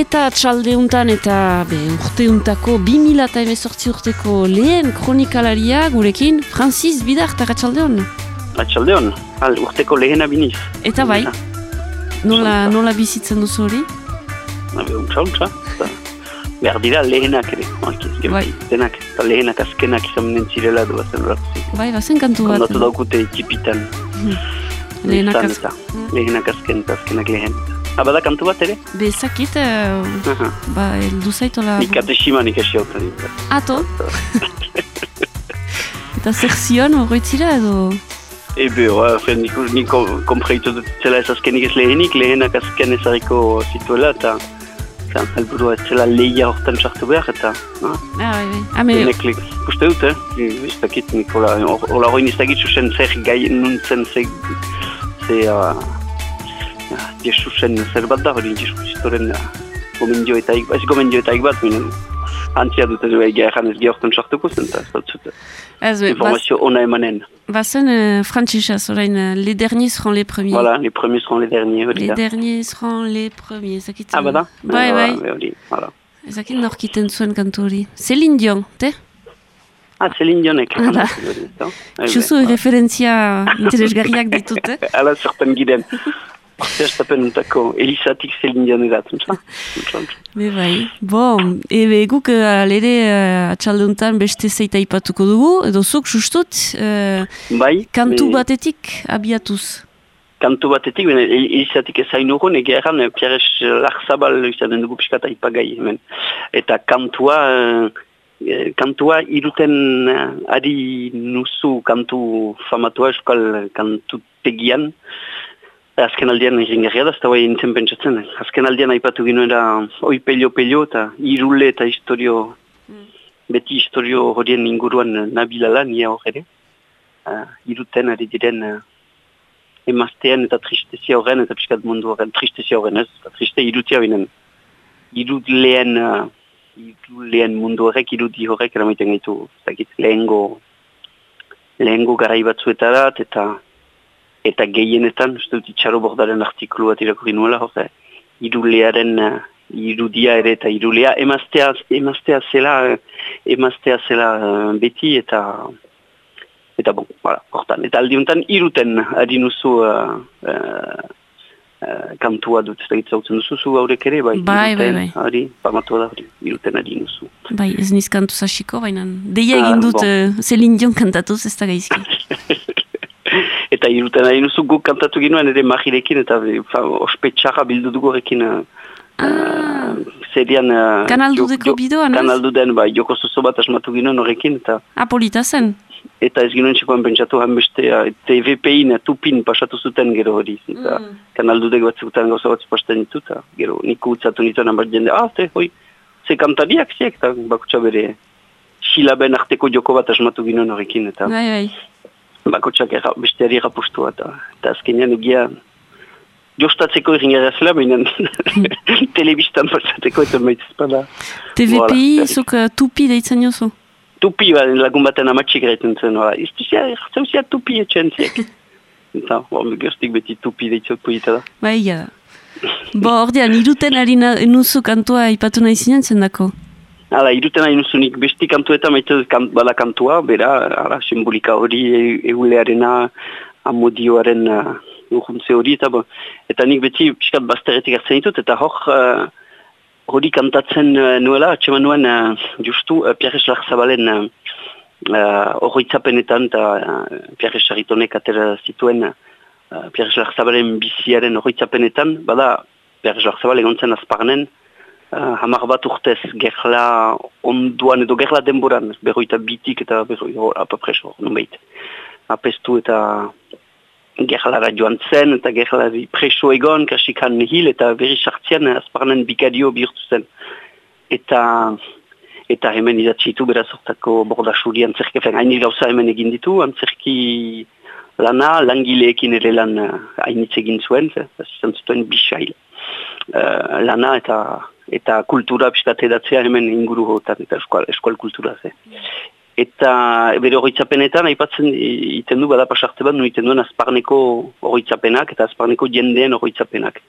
Eta txaldeuntan eta be, urteuntako 2000 eta emezortzi urteko lehen kronikalaria gurekin Francis Bidar eta txaldeon. Atxaldeon, al, urteko lehena biniz. Eta bai, nola, nola bizitzen duzu hori? Nabe, untsa, untsa. Behar dira lehenak ere, Bai. denak, eta lehenak azkenak izan menen zirela du bazen hor. Bai, bazen kantu bat. Kondatu daukute txipitan. Lehenak izan az- eta Lehenak azken azkenak lehen. Abada kantu bat ere? Bezakit, uh, Aha. ba, eldu zaitola. Nik atesima nik esi hautan. Ato? eta zer zion horretzira edo? Ebe, oa, fen, nik, nik kom- konpreitu dut zela ez azkenik ez lehenik, lehenak azken ezariko zituela, eta zan, helburua ez zela lehia hortan sartu behar, eta ah, Ah, bai, bai. Denek le- ikuste dut, eh? Ez dakit, nik hola, hori nizagit zuzen zer gai nuntzen ze, ze, uh, Jesusen zer bat da hori, Jesus Kristoren uh, gomendioetaik, ez gomendioetaik bat, minen, antzia dut ez egia egan ez gehiortan sartuko zen, eta ez dut informazio ona emanen. bazen uh, frantzisaz, orain, uh, les derniers seront les premiers. Voilà, les premiers seront les derniers, hori Les da. derniers seront les premiers, ezakit. Ah, bada? Bai, bai. hori, voilà. Ezakit norkiten zuen kantu hori. Celine Dion, te? Ah, Celine Dionek. Hala. Txuzu referentzia interesgarriak ditut, eh? Giren. Zertapen untako, Elisatik Celine Dion edat. Be bai. Bon, ebe guk alere uh, atxaldeuntan beste zeita ipatuko dugu, edo zuk sustut, uh, Bai. kantu me- batetik abiatuz. Kantu batetik, bene, El- Elisatik ezain urun, ege erran, eh, Pierres Larzabal izanen dugu pixka eta ipagai hemen. Eta kantua, eh, kantua iruten eh, ari nuzu kantu famatua euskal kantu tegian, Azken aldean iringarria da, ez da bai nintzen pentsatzen. Azken aldean aipatu ginoera oi pelio-pelio eta irule eta historio, beti historio horien inguruan nabilala, nia hor ere. Uh, iruten ari diren uh, emaztean eta tristezia horren eta piskat mundu horren, tristezia horren ez, eta triste irutia binen. Iruleen, uh, iruleen mundu horrek, irudi horrek eramaiten gaitu, zakit, lehengo, lehengo garai batzuetarat eta eta gehienetan, uste dut itxaro bordaren artikulu bat irakurri nuela, horre, irulearen uh, irudia ere eta irulea, emaztea, emaztea zela, eh, emaztea zela uh, beti eta eta bon, voilà, hortan. Eta aldiuntan iruten ari nuzu uh, uh, uh, kantua dut, ez da duzu zu haurek ere, bai, Bai, bai, iruten, bai. Hori, pamatua da hori, iruten ari nuzu. Bai, ez niz kantu zasiko, baina deia Ah, egin dut bon. uh, Celine Dion kantatuz ez da gaizki. Iruten ari nuzu guk kantatu ginoen ere magirekin, eta fa, ospetxarra bildu dugu horrekin uh, Ah, serian... Uh, Kanal jo- Dudeko jo- bideoan, ez? Kanal Duden, bai, joko zuzo bat asmatu ginoen horrekin, eta apolita zen. eta ez ginoen txekoan pentsatu uh, TVP-in, tupin pasatu zuten gero hori. Eta Mm. Kanal Dudek bat zuten gauza bat zupasten ditu, eta gero niko utzatu nituen hanbat jende, ah, ze, hoi, ze kantariak ziek, eta bakutsa bere silaben arteko joko bat asmatu ginoen horrekin, eta Bai, bai. Bakotsak erra, besteari errapustu eta, eta azkenean egia jostatzeko irringarra zela, baina telebistan pasateko eta maitzezpada. TVPI, Voilà. zuk uh, tupi deitzen jozu. Tupi ba, lagun baten amatxik gaiten zen, ora, iztuzia, zauzia tupi etxen ziek. Eta, bo, gertik beti tupi deitzot poita da. Bai, ja. Bo, ordean, iruten ari nuzu kantua ipatu nahi zinen zendako. Hala, iruten nahi nuzunik besti kantu eta maite dut kan, bala kantua, bera, hala, simbolika hori, eulearena, amodioaren uh, urhuntze hori, eta, eta nik beti piskat bazteretik hartzen ditut, eta hor, uh, hori kantatzen uh, nuela, atxeman nuen, uh, justu, uh, Pierre Larzabalen uh, uh, horroitzapenetan, eta uh, Pierre Charitonek atera zituen, uh, Pierre Larzabalen biziaren horroitzapenetan, bada, Pierre Larzabal egon zen azparnen, uh, hamar bat urtez, gerla onduan edo gerla denboran, berroita bitik eta berroi, hor, apapres, hor, nonbait. Apestu eta gerlara joan zen, eta gerlari preso egon, kasikan hil, eta berri sartzean azparnen bikadio bihurtu zen. Eta eta hemen idatzitu beraz hortako bordasuri antzerki, hain gauza hemen egin ditu, antzerki lana, langileekin ere lan uh, hainitz egin zuen, ze, izan zuten bisail. Uh, lana eta eta kultura edatzea hemen inguru hotan, eta eskual, eskual kultura ze. Eta bere horitzapenetan, aipatzen iten du, bada pasarte bat, nu iten duen azparneko horitzapenak eta azparneko jendeen horitzapenak.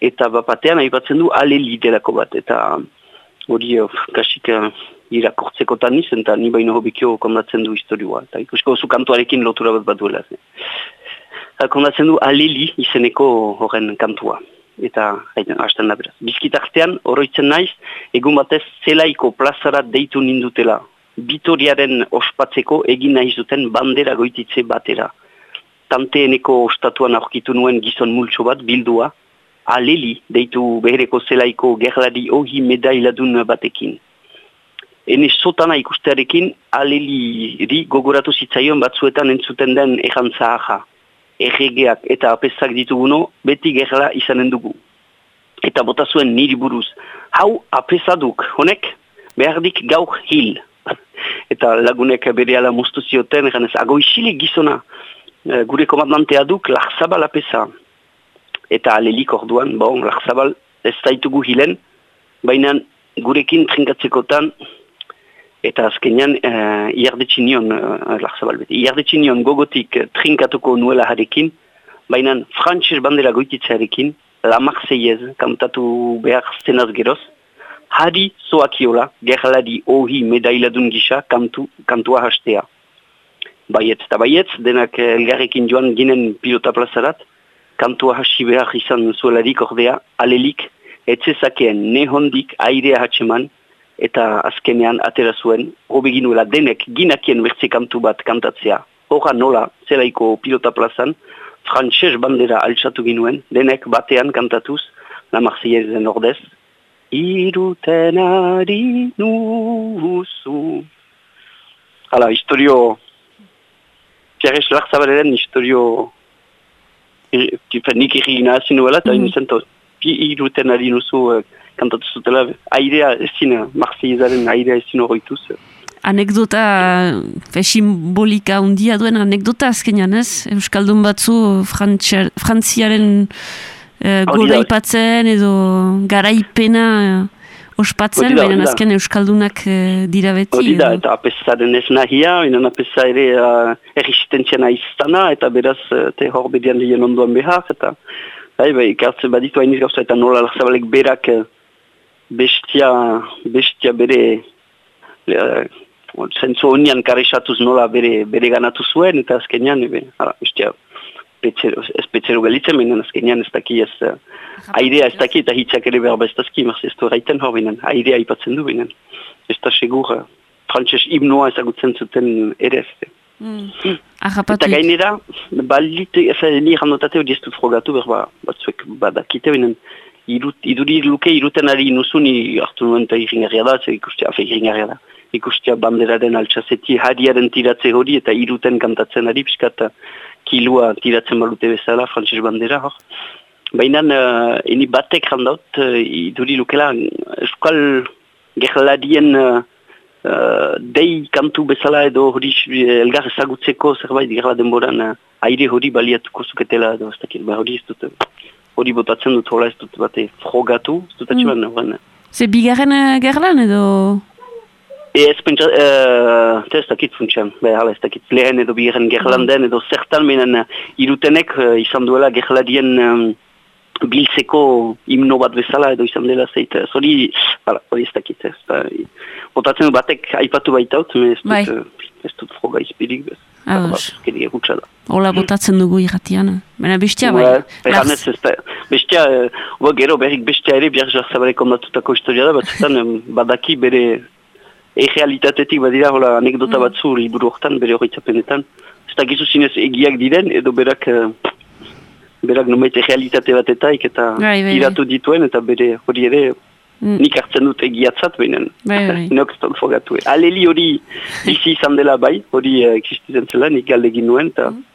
eta bapatean aipatzen du aleli delako bat, eta hori kasik uh, irakortzeko taniz, eta ni baino hobikio kondatzen du historioa, eta ikusko zu kantuarekin lotura bat bat duela. Kondatzen du aleli izeneko horren kantua eta hasten da beraz. Bizkitartean, oroitzen naiz, egun batez zelaiko plazara deitu nindutela. Bitoriaren ospatzeko egin nahi zuten bandera goititze batera. Tanteeneko ostatuan aurkitu nuen gizon multso bat bildua, aleli deitu behereko zelaiko gerlari ohi medailadun batekin. Hene sotana ikustearekin, aleli gogoratu zitzaion batzuetan entzuten den erantza aha erregeak eta apesak dituguno, beti gerla izanen dugu. Eta bota zuen niri buruz. Hau apesaduk, honek, behardik gauk hil. eta lagunek bere ala mustu zioten, ganez, ago isilik gizona, e, gure komandantea duk, lakzabal apesa. Eta alelik orduan, bon, lakzabal ez zaitugu hilen, baina gurekin trinkatzekotan, Eta azkenean, uh, iardetxin nion, uh, gogotik uh, trinkatuko nuela harekin, baina frantxez bandera goititzarekin, la Marseillaise, kantatu behar zenaz geroz, hari zoakiola, gerladi ohi medailadun gisa, kantu, kantua hastea. Baiet, eta baiet, denak elgarrekin joan ginen pilota plazarat, kantua hasi behar izan zuelarik ordea, alelik, etzezakeen nehondik airea hatseman, eta azkenean atera zuen, hobi ginuela denek ginakien bertze kantu bat kantatzea. Hora nola, zelaiko pilota plazan, frantxez bandera altsatu ginuen, denek batean kantatuz, la Marseillaise ordez, iruten ari nuzu. Hala, historio, Pierre Schlarzabaleren historio, e, nik irri zinuela, eta mm -hmm. iruten ari nuzu, uh, kantatu zutela, airea ezin, marseizaren airea ezin horretuz. Anekdota, fe, simbolika undia duen anekdota azkenean ez? Euskaldun batzu frantziaren eh, gora ipatzen edo garaipena eh, ospatzen, baina azken Euskaldunak eh, dira beti. Hori da, eta apesaren ez nahia, baina apesa ere uh, erresistentzia iztana, eta beraz, te hor bedian dien onduan behar, eta bai, bai, ikartzen baditu hainiz gauza, eta nola larzabalek berak bestia, bestia bere uh, zentzu honian karesatuz nola bere, bere ganatu zuen, eta azkenean, ebe, ara, bestia, ez petzero galitzen, baina azkenean ez daki ez, uh, airea ez daki eta hitzak ere behar bestazki, marz ez du raiten hor binen, airea ipatzen du binen. Ez da segur, uh, frantxez himnoa ezagutzen zuten ere ez. Mm. Eta gainera, balite, ez da, ni randotate hori ez dut frogatu, berba, batzuek badakite binen, irut, iduri luke iruten ari nuzuni hartu nuen eta iringarria da, ze ikustia, afe iringarria da. Ikustia banderaren altxazeti hadiaren tiratze hori eta iruten kantatzen ari, piskat kilua tiratzen balute bezala, frantses bandera hor. Baina, uh, eni batek handaut, uh, iduri lukela, eskal gerladien uh, uh, dei kantu bezala edo hori elgar ezagutzeko zerbait gerla denboran uh, aire hori baliatuko zuketela edo ez dakit, ba hori ez dut hori botatzen dut hola ez dut bate frogatu, ez dut atxiban mm. Ze bigarren uh, gerlan edo? E, ez pentsa, uh, ez dakit funtsian, be, hala, ez dakit lehen edo bigarren gerlan den edo zertan menen irutenek uh, izan duela gerladien um, biltzeko himno bat bezala edo izan dela zeit, hori, hori ez dakit, ez da, botatzen batek aipatu baitaut, ez dut, bai. ez dut froga izpirik bez. Ola botatzen dugu irratian. Baina bestia bai. Beranez ez da. Bestia, uh, gero berrik bestia ere biar jarzabarek ondatutako historia da, batzutan badaki bere e-realitatetik badira hola anekdota mm. batzu liburu horretan, bere horretzapenetan. Ez da gizu zinez egiak diren, edo berak uh, berak nomait e-realitate batetaik eta bai, bai, iratu dituen, eta bere hori ere Mm. Nik hartzen dut egiatzat behinen. Bai, bai. Nok dut fogatu. Aleli hori izi izan dela bai, hori uh, existitzen zela, nik galdegin nuen, eta mm.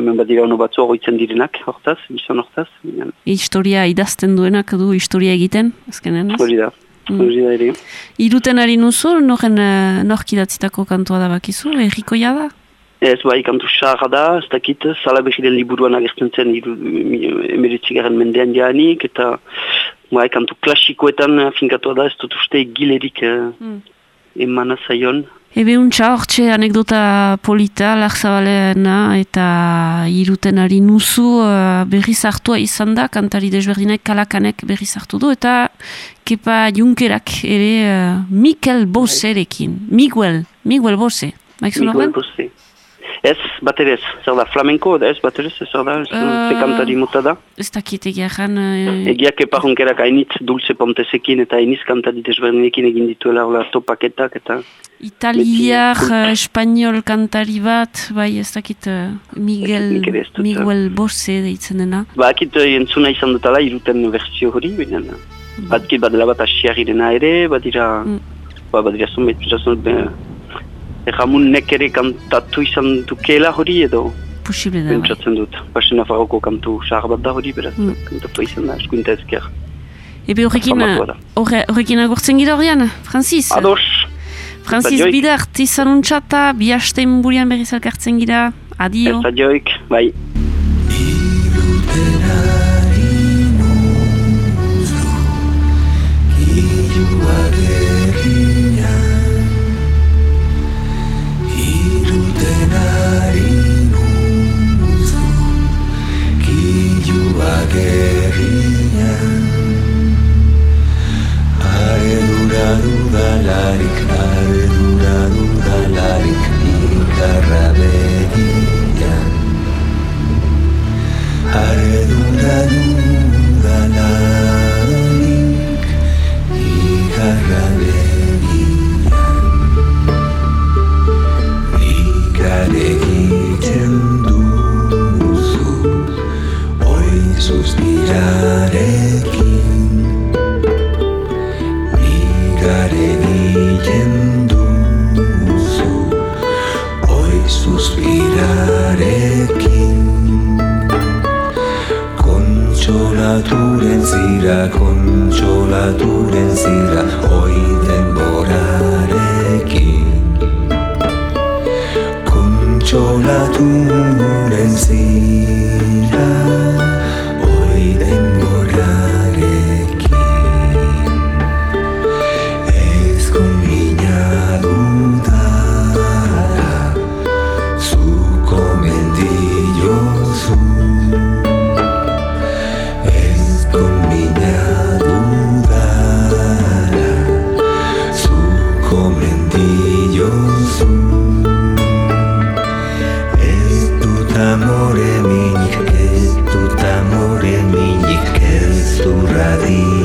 Hemen bat dira batzu horretzen direnak, hortaz, bizon hortaz. Historia idazten duenak du historia egiten, ezkenen ez? Hori da. Mm. Hori da ere. Iruten ari nuzu, noren uh, nork idatzitako kantua da bakizu, errikoia da? Ez bai, kantu xarra da, ez dakit, zala behiren liburuan agertzen zen emeritzigaren mendean janik, eta bai, kantu klasikoetan finkatu da, ez dut uste gilerik uh, mm. emana zaion, Ebe untxa hortxe anekdota polita, larzabalena eta iruten ari nuzu uh, berriz hartua izan da, kantari desberdinek kalakanek berriz hartu du, eta kepa junkerak ere uh, Mikel Boserekin. Miguel, Miguel Bose. Miguel Bose. Ez, bat ere ez, zer da, flamenko da ez, bat ere ez, zer da, uh, kantari muta da. Ez dakit egia jan... Uh, egia kepa honkerak hainitz dulce pontesekin eta hainitz kantari desberdinekin egin dituela hola topaketak eta... Italiar, uh, espanyol kantari bat, bai ez dakit uh, Miguel, Miguel Bose deitzen dena. Ba, akit uh, entzuna izan dutala iruten versio hori, baina... Bat kit bat dela bat asiari dena ere, bat dira... Mm. Ba, bat dira zunbait, Erramun nek ere kantatu izan dukela hori edo? Posible da Bentsatzen dut. Pasen Nafarroko kantu sahar bat da hori beraz mm. Kantatu izan da eskuinta ezker. Ebe horrekin Horrekin agurtzen gira horrean Francis? Ados. Francis Bidart izan untsata Bi haste burian berriz elkartzen gira. Adio. Adioik Bai melody.